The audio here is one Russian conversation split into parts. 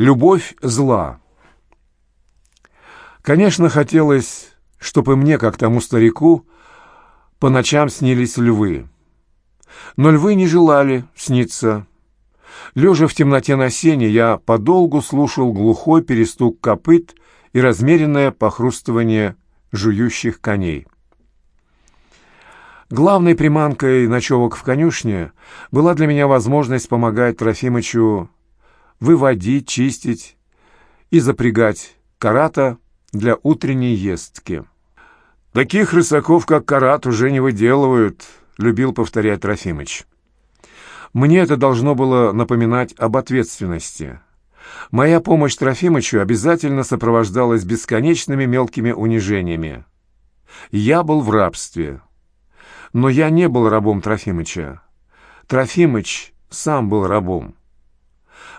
Любовь зла. Конечно, хотелось, чтобы мне, как тому старику, по ночам снились львы. Но львы не желали сниться. Лежа в темноте на сене, я подолгу слушал глухой перестук копыт и размеренное похрустывание жующих коней. Главной приманкой ночевок в конюшне была для меня возможность помогать Трофимычу выводить, чистить и запрягать карата для утренней ездки. «Таких рысаков, как карат, уже не выделывают», — любил повторять Трофимыч. Мне это должно было напоминать об ответственности. Моя помощь Трофимычу обязательно сопровождалась бесконечными мелкими унижениями. Я был в рабстве. Но я не был рабом Трофимыча. Трофимыч сам был рабом.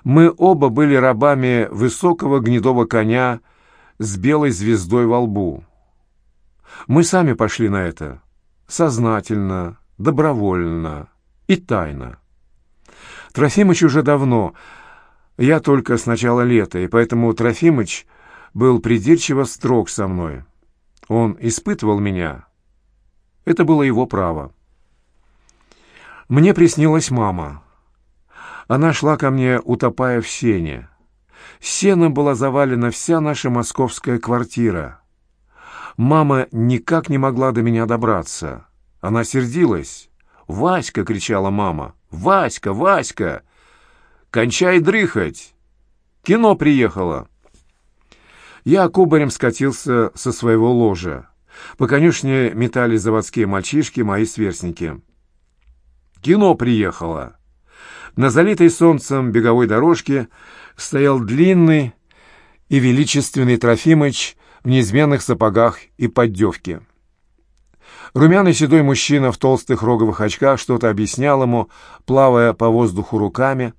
Мы оба были рабами высокого гнедого коня с белой звездой во лбу. Мы сами пошли на это. Сознательно, добровольно и тайно. Трофимыч уже давно, я только с начала лета, и поэтому Трофимыч был придирчиво строг со мной. Он испытывал меня. Это было его право. Мне приснилась мама. Она шла ко мне, утопая в сене. Сеном была завалена вся наша московская квартира. Мама никак не могла до меня добраться. Она сердилась. «Васька!» — кричала мама. «Васька! Васька! Кончай дрыхать! Кино приехало!» Я кубарем скатился со своего ложа. По конюшне метали заводские мальчишки, мои сверстники. «Кино приехало!» На залитой солнцем беговой дорожке стоял длинный и величественный Трофимыч в неизменных сапогах и поддевке. Румяный седой мужчина в толстых роговых очках что-то объяснял ему, плавая по воздуху руками.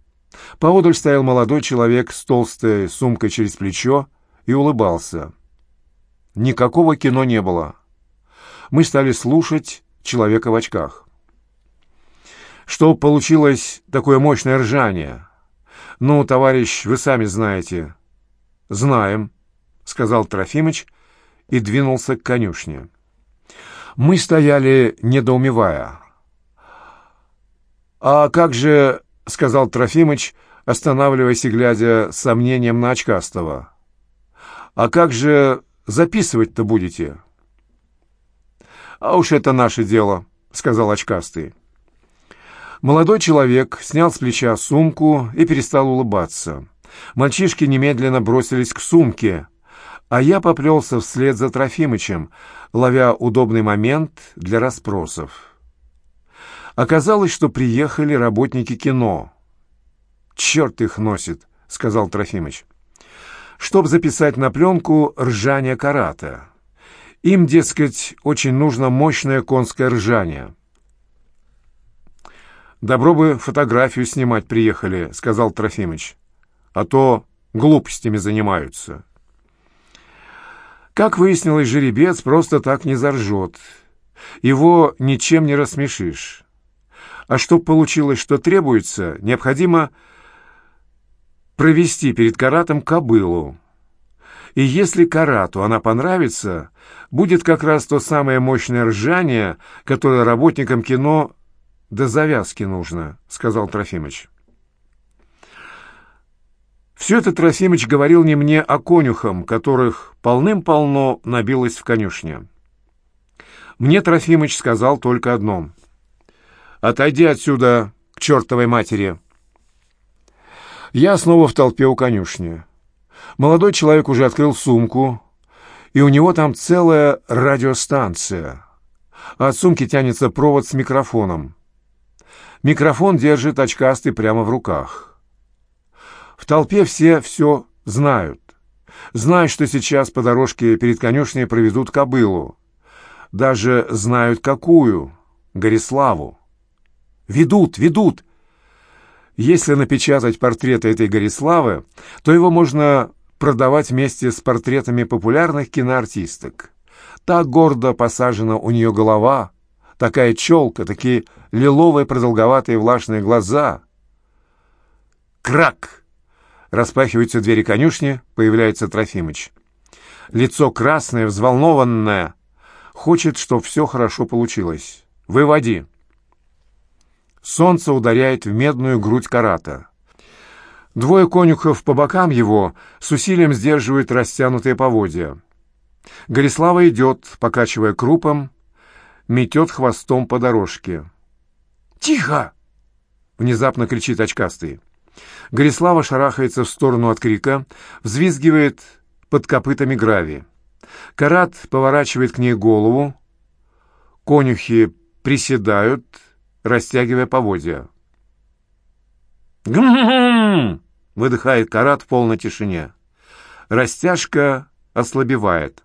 Поодаль стоял молодой человек с толстой сумкой через плечо и улыбался. Никакого кино не было. Мы стали слушать человека в очках что получилось такое мощное ржание. Ну, товарищ, вы сами знаете. Знаем, сказал Трофимыч и двинулся к конюшне. Мы стояли, недоумевая. «А как же...» — сказал Трофимыч, останавливаясь и глядя с сомнением на очкастого. «А как же записывать-то будете?» «А уж это наше дело», — сказал очкастый. Молодой человек снял с плеча сумку и перестал улыбаться. Мальчишки немедленно бросились к сумке, а я поплелся вслед за Трофимычем, ловя удобный момент для расспросов. Оказалось, что приехали работники кино. «Черт их носит», — сказал Трофимыч. «Чтоб записать на пленку ржание карата. Им, дескать, очень нужно мощное конское ржание». «Добро бы фотографию снимать приехали», — сказал Трофимыч. «А то глупостями занимаются». Как выяснилось, жеребец просто так не заржет. Его ничем не рассмешишь. А чтоб получилось, что требуется, необходимо провести перед каратом кобылу. И если карату она понравится, будет как раз то самое мощное ржание, которое работникам кино до завязки нужно», — сказал Трофимыч. Все это Трофимыч говорил не мне, а конюхам, которых полным-полно набилось в конюшне. Мне Трофимыч сказал только одно. «Отойди отсюда к чертовой матери!» Я снова в толпе у конюшни. Молодой человек уже открыл сумку, и у него там целая радиостанция. От сумки тянется провод с микрофоном. Микрофон держит очкастый прямо в руках. В толпе все все знают. Знают, что сейчас по дорожке перед конюшней проведут кобылу. Даже знают, какую. Гориславу. Ведут, ведут. Если напечатать портрет этой Гориславы, то его можно продавать вместе с портретами популярных киноартисток. Так гордо посажена у нее голова, такая челка, такие лиловые продолговатые влажные глаза. Крак! Распахиваются двери конюшни, появляется Трофимыч. Лицо красное, взволнованное. Хочет, чтобы все хорошо получилось. «Выводи!» Солнце ударяет в медную грудь карата. Двое конюхов по бокам его с усилием сдерживают растянутые поводья. Горислава идет, покачивая крупом, метет хвостом по дорожке. «Тихо!» — внезапно кричит очкастый. Горислава шарахается в сторону от крика, взвизгивает под копытами гравий. Карат поворачивает к ней голову. Конюхи приседают, растягивая поводья. «Гм-гм-гм!» — выдыхает Карат в полной тишине. Растяжка ослабевает.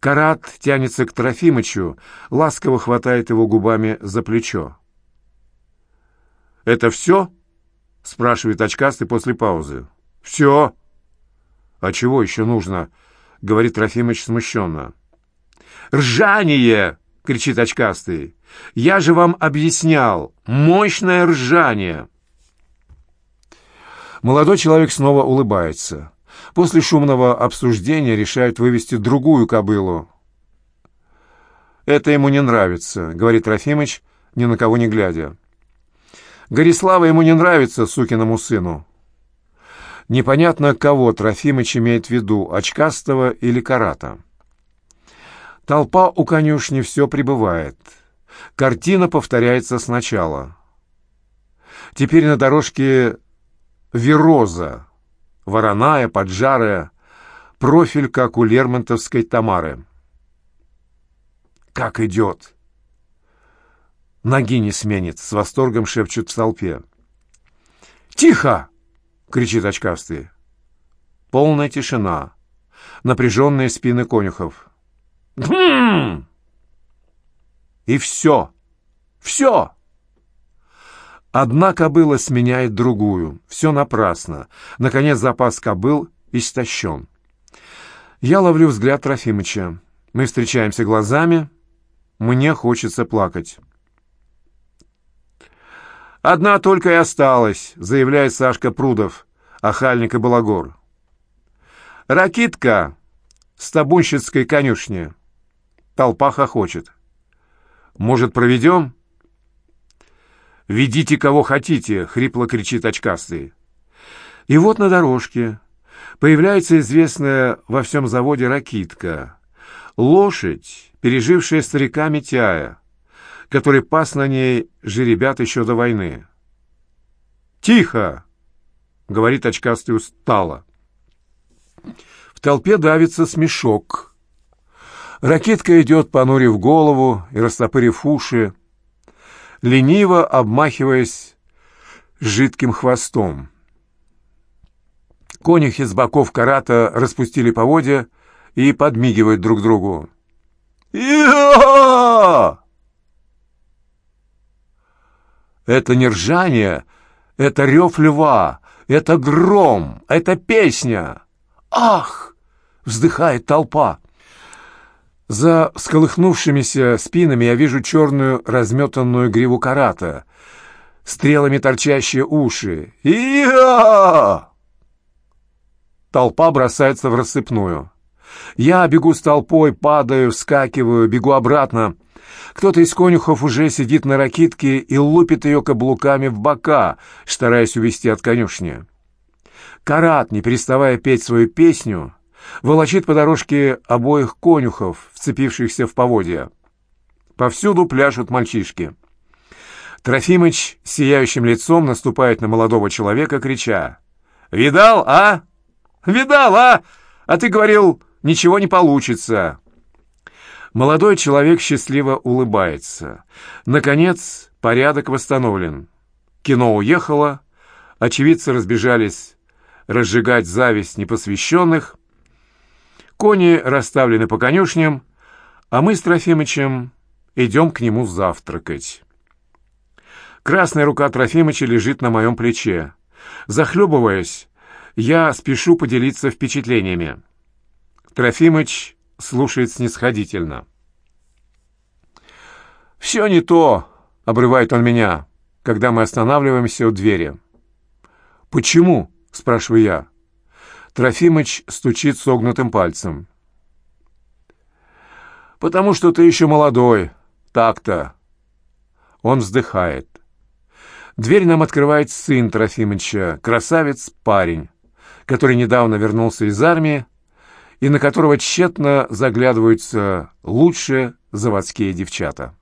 Карат тянется к Трофимычу, ласково хватает его губами за плечо. «Это все?» — спрашивает очкастый после паузы. «Все». «А чего еще нужно?» — говорит Трофимыч смущенно. «Ржание!» — кричит очкастый. «Я же вам объяснял. Мощное ржание!» Молодой человек снова улыбается. После шумного обсуждения решают вывести другую кобылу. «Это ему не нравится», — говорит Трофимыч, ни на кого не глядя. «Горислава ему не нравится, сукиному сыну». Непонятно, кого Трофимыч имеет в виду, очкастого или карата. Толпа у конюшни все прибывает. Картина повторяется сначала. Теперь на дорожке Вероза, вороная, поджарая, профиль, как у Лермонтовской Тамары. «Как идет!» Ноги не сменит, с восторгом шепчут в толпе. «Тихо!» — кричит очкастый. Полная тишина. Напряженные спины конюхов. «Хм!» И все. Все. Одна кобыла сменяет другую. Все напрасно. Наконец запас кобыл истощен. Я ловлю взгляд Трофимыча. Мы встречаемся глазами. Мне хочется плакать. «Одна только и осталась», — заявляет Сашка Прудов, охальник и балагор. «Ракитка с табунщицкой конюшни». Толпа хохочет. «Может, проведем?» «Ведите, кого хотите!» — хрипло кричит очкастый. И вот на дорожке появляется известная во всем заводе ракитка. Лошадь, пережившая старика Митяя, который пас на ней жеребят еще до войны. «Тихо!» — говорит очкастый устало. В толпе давится смешок. Ракитка идет, понурив голову и растопырив уши, лениво обмахиваясь жидким хвостом. Конюхи с боков карата распустили поводья и подмигивают друг другу. Это не ржание, это рев льва, это гром, это песня. «Ах!» — вздыхает толпа. За сколыхнувшимися спинами я вижу черную разметанную гриву карата, стрелами торчащие уши. «Я!» Толпа бросается в рассыпную. Я бегу с толпой, падаю, вскакиваю, бегу обратно. Кто-то из конюхов уже сидит на ракитке и лупит ее каблуками в бока, стараясь увести от конюшни. Карат, не переставая петь свою песню, волочит по дорожке обоих конюхов, вцепившихся в поводья. Повсюду пляшут мальчишки. Трофимыч сияющим лицом наступает на молодого человека, крича. «Видал, а? Видал, а? А ты говорил, ничего не получится!» Молодой человек счастливо улыбается. Наконец, порядок восстановлен. Кино уехало, очевидцы разбежались разжигать зависть непосвященных, Кони расставлены по конюшням, а мы с Трофимычем идем к нему завтракать. Красная рука Трофимыча лежит на моем плече. Захлебываясь, я спешу поделиться впечатлениями. Трофимыч слушает снисходительно. «Все не то», — обрывает он меня, когда мы останавливаемся у двери. «Почему?» — спрашиваю я. Трофимыч стучит согнутым пальцем. «Потому что ты еще молодой. Так-то». Он вздыхает. Дверь нам открывает сын Трофимыча, красавец парень, который недавно вернулся из армии и на которого тщетно заглядываются лучшие заводские девчата.